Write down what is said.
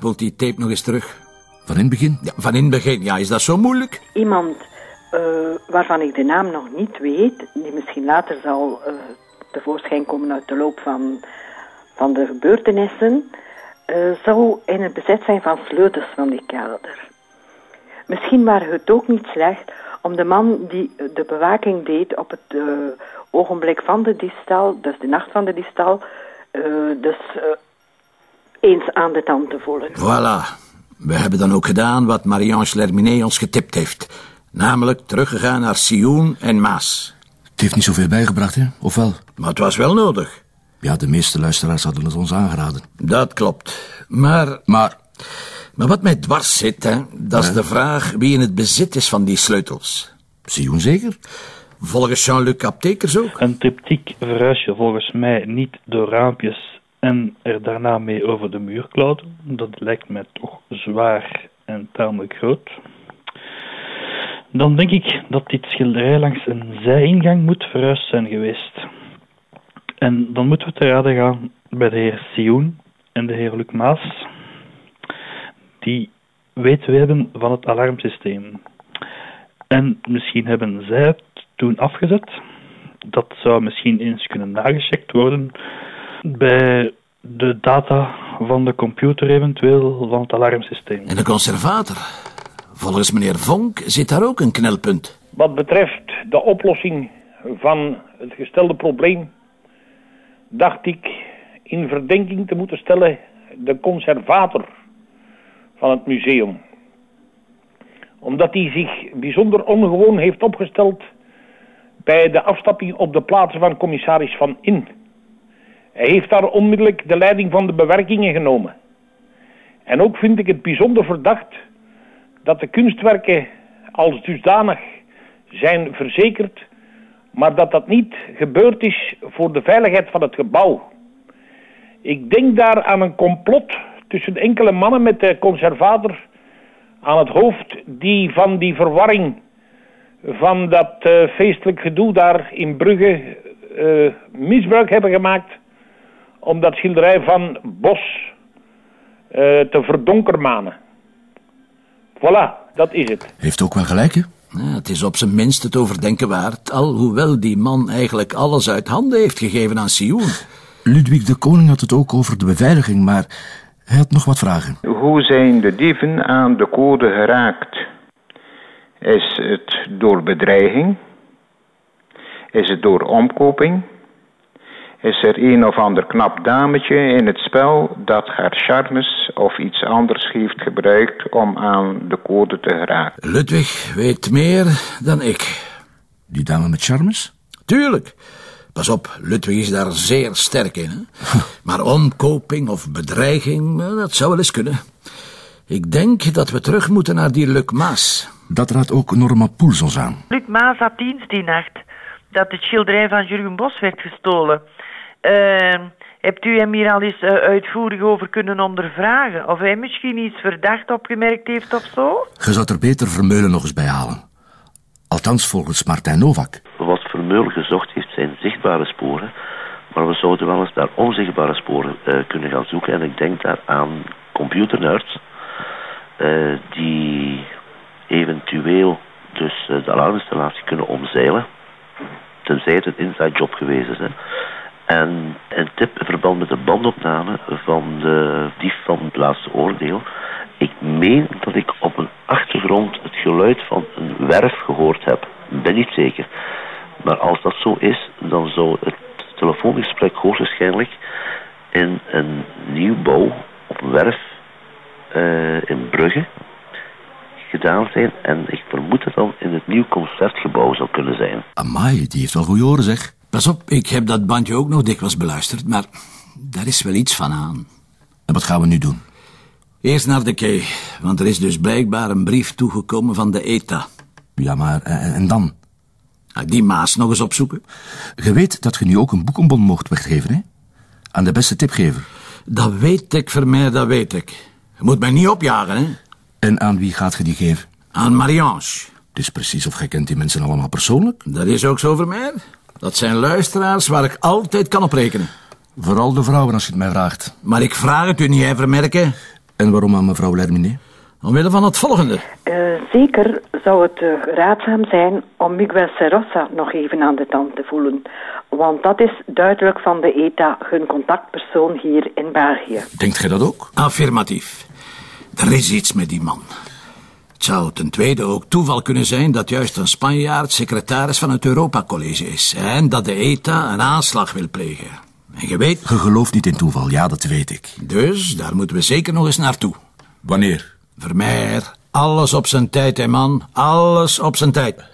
tot die tape nog eens terug. Van in het begin? Ja, van in het begin. Ja, is dat zo moeilijk? Iemand uh, waarvan ik de naam nog niet weet, die misschien later zal uh, tevoorschijn komen uit de loop van, van de gebeurtenissen, uh, zou in het bezet zijn van sleutels van die kelder. Misschien waren het ook niet slecht om de man die de bewaking deed op het ogenblik van de diefstal, dus de nacht van de diefstal, dus eens aan de tand te voelen. Voilà. We hebben dan ook gedaan wat Marie-Ange Lerminet ons getipt heeft. Namelijk teruggegaan naar Sioen en Maas. Het heeft niet zoveel bijgebracht, hè? Of wel? Maar het was wel nodig. Ja, de meeste luisteraars hadden het ons aangeraden. Dat klopt. Maar... Maar... Maar wat mij dwars zit, hè, dat is de vraag wie in het bezit is van die sleutels. Sioen zeker? Volgens Jean-Luc Aptekers ook. Een triptiek verhuis je volgens mij niet door raampjes en er daarna mee over de muur klauteren. Dat lijkt mij toch zwaar en tamelijk groot. Dan denk ik dat dit schilderij langs een zijingang moet verhuisd zijn geweest. En dan moeten we te raden gaan bij de heer Sioen en de heer Luc Maas. Die weten we hebben van het alarmsysteem. En misschien hebben zij het toen afgezet. Dat zou misschien eens kunnen nagecheckt worden bij de data van de computer eventueel van het alarmsysteem. En de conservator? Volgens meneer Vonk zit daar ook een knelpunt. Wat betreft de oplossing van het gestelde probleem, dacht ik in verdenking te moeten stellen de conservator van het museum. Omdat hij zich bijzonder ongewoon heeft opgesteld bij de afstapping op de plaats van commissaris Van In. Hij heeft daar onmiddellijk de leiding van de bewerkingen genomen. En ook vind ik het bijzonder verdacht dat de kunstwerken als dusdanig zijn verzekerd, maar dat dat niet gebeurd is voor de veiligheid van het gebouw. Ik denk daar aan een complot tussen enkele mannen met de conservator aan het hoofd die van die verwarring van dat uh, feestelijk gedoe daar in Brugge uh, misbruik hebben gemaakt om dat schilderij van Bos uh, te verdonkermanen. Voilà, dat is het. Heeft ook wel gelijk, hè? Ja, het is op zijn minst het overdenken waard, alhoewel die man eigenlijk alles uit handen heeft gegeven aan Sioen. Ludwig de Koning had het ook over de beveiliging, maar hij had nog wat vragen. Hoe zijn de dieven aan de code geraakt? Is het door bedreiging? Is het door omkoping? Is er een of ander knap dametje in het spel dat haar charmes of iets anders heeft gebruikt om aan de code te geraken? Ludwig weet meer dan ik. Die dame met charmes? Tuurlijk. Pas op, Ludwig is daar zeer sterk in. Hè? maar omkoping of bedreiging, dat zou wel eens kunnen. Ik denk dat we terug moeten naar die Luc Maas. Dat raadt ook Norma Poels ons aan. Luc Maas had dienst die nacht dat het schilderij van Jurgen Bos werd gestolen. Uh, hebt u hem hier al eens uh, uitvoerig over kunnen ondervragen? Of hij misschien iets verdacht opgemerkt heeft of zo? Je zou er beter Vermeulen nog eens bij halen. Althans volgens Martijn Novak. Wat Vermeulen gezocht heeft zijn zichtbare sporen. Maar we zouden wel eens naar onzichtbare sporen uh, kunnen gaan zoeken. En ik denk daar aan computernerds. die eventueel dus de alarminstallatie kunnen omzeilen. Tenzij het een inside job geweest is. Hè. En een tip in verband met de bandopname van de dief van het laatste oordeel. Ik meen dat ik op een achtergrond het geluid van een werf gehoord heb. Ben niet zeker. Maar als dat zo is, dan zou het telefoongesprek hoogstwaarschijnlijk in een nieuwbouw op een werf uh, in Brugge gedaan zijn. En ik vermoed dat dan in het nieuw concertgebouw zou kunnen zijn. Amai, die heeft wel goede oren zeg. Pas op, ik heb dat bandje ook nog dikwijls beluisterd, maar daar is wel iets van aan. En wat gaan we nu doen? Eerst naar de kei, want er is dus blijkbaar een brief toegekomen van de ETA. Ja, maar en, en dan? Die Maas nog eens opzoeken. Je weet dat je nu ook een boekenbon mocht weggeven, hè? Aan de beste tipgever. Dat weet ik, Vermeer, dat weet ik. Je moet mij niet opjagen, hè? En aan wie gaat je die geven? Aan Marianne. Het is precies of jij kent die mensen allemaal persoonlijk. Dat is ook zo, Vermeer. Dat zijn luisteraars waar ik altijd kan op rekenen. Vooral de vrouwen, als je het mij vraagt. Maar ik vraag het u niet, hè, vermerken. En waarom aan mevrouw Lerminet? Omwille van het volgende. Eh, zeker zou het uh, raadzaam zijn om Miguel Serrosa nog even aan de tand te voelen. Want dat is duidelijk van de ETA hun contactpersoon hier in België. Denkt gij dat ook? Affirmatief. Er is iets met die man. Het zou ten tweede ook toeval kunnen zijn dat juist een Spanjaard secretaris van het Europa-college is. En dat de ETA een aanslag wil plegen. En je weet... Je gelooft niet in toeval, ja, dat weet ik. Dus daar moeten we zeker nog eens naartoe. Wanneer? Vermeer, alles op zijn tijd, hè man. Alles op zijn tijd.